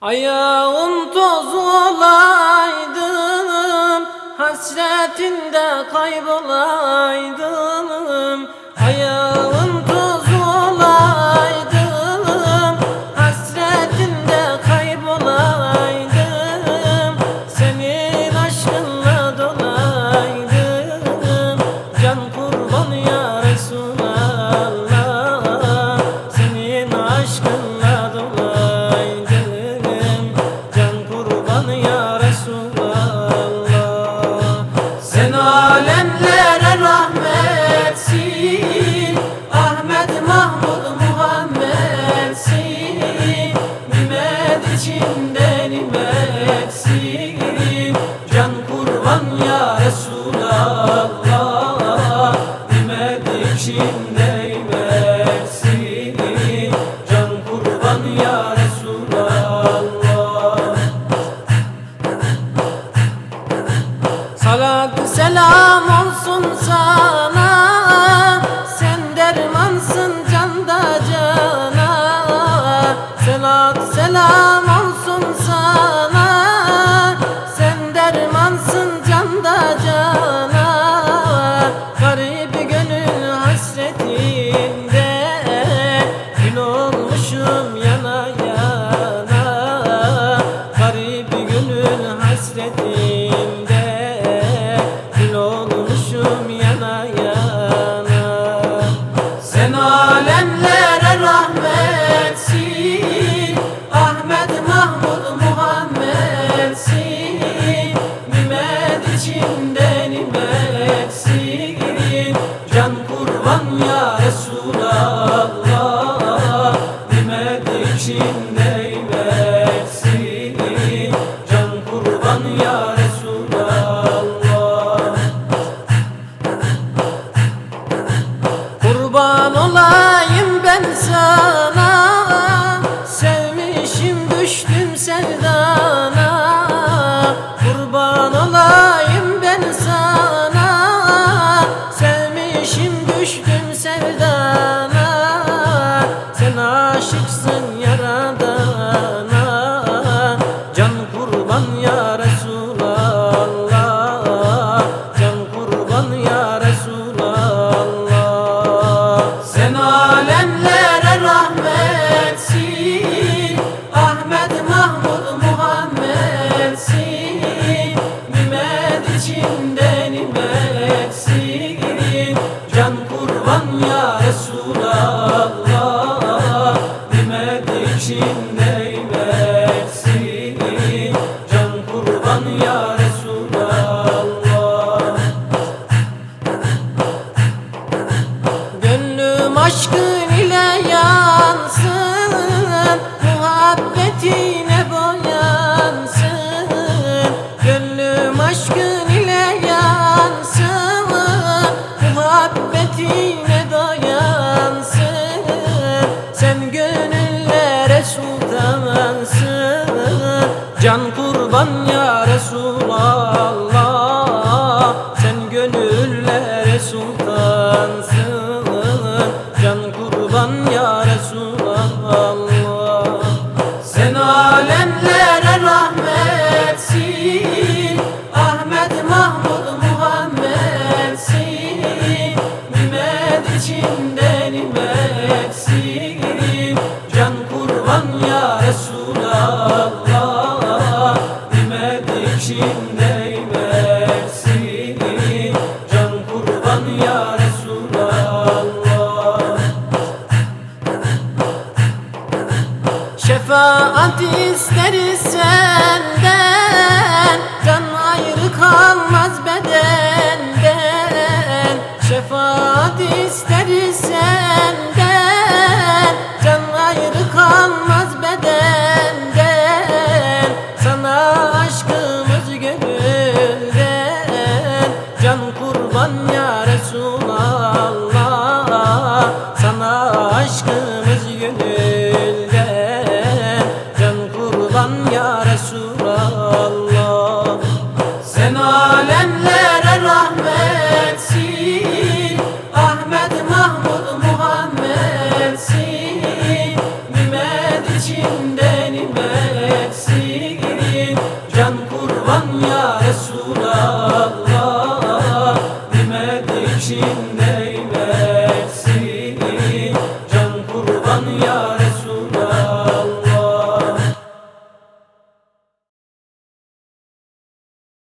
Ayağım toz olaydım Hasretinde kaybolaydım ya Resul için benim. içinden eksikliğin Can kurban ya Resulallah Nimet içinden eksikliğin Can kurban ya Resulallah. Gönlüm aşkın ile yar Gül ile yansın Muhabbetine dayansın Sen gönüllere sultansın Can kurban şefaat isteriz senden Can ayrı kalmaz beden Sen alemlere rahmetsin. Ahmet Mahmud Muhammed'sin. Nimet içinde nimetsin.